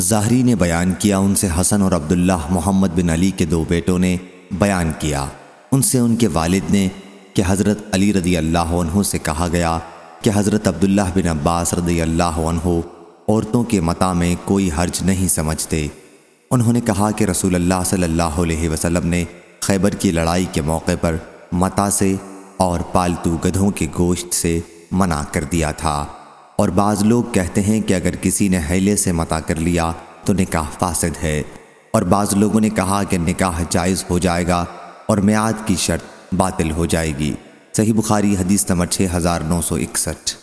ظاہری نے بیان کیا، ان سے حسن اور عبداللہ محمد بن علی کے دو بیٹوں نے بیان کیا۔ ان سے ان کے والد نے کہ حضرت علی رضی اللہ عنہ سے کہا گیا کہ حضرت عبداللہ بن عباس رضی اللہ عنہ عورتوں کے متا میں کوئی حرج نہیں سمجھتے۔ انہوں نے کہا کہ رسول اللہ صلی اللہ علیہ وسلم نے خیبر کی لڑائی کے موقع پر متا سے اور پالتو گدھوں کے گوشت سے منع کر دیا تھا۔ اور بعض لوگ کہتے ہیں کہ اگر کسی نے حیلے سے متا کر لیا تو نکاح فاسد ہے۔ اور بعض لوگوں نے کہا کہ نکاح جائز ہو جائے گا اور میعاد کی شرط باطل ہو جائے گی۔ صحیح بخاری حدیث نمبر 6961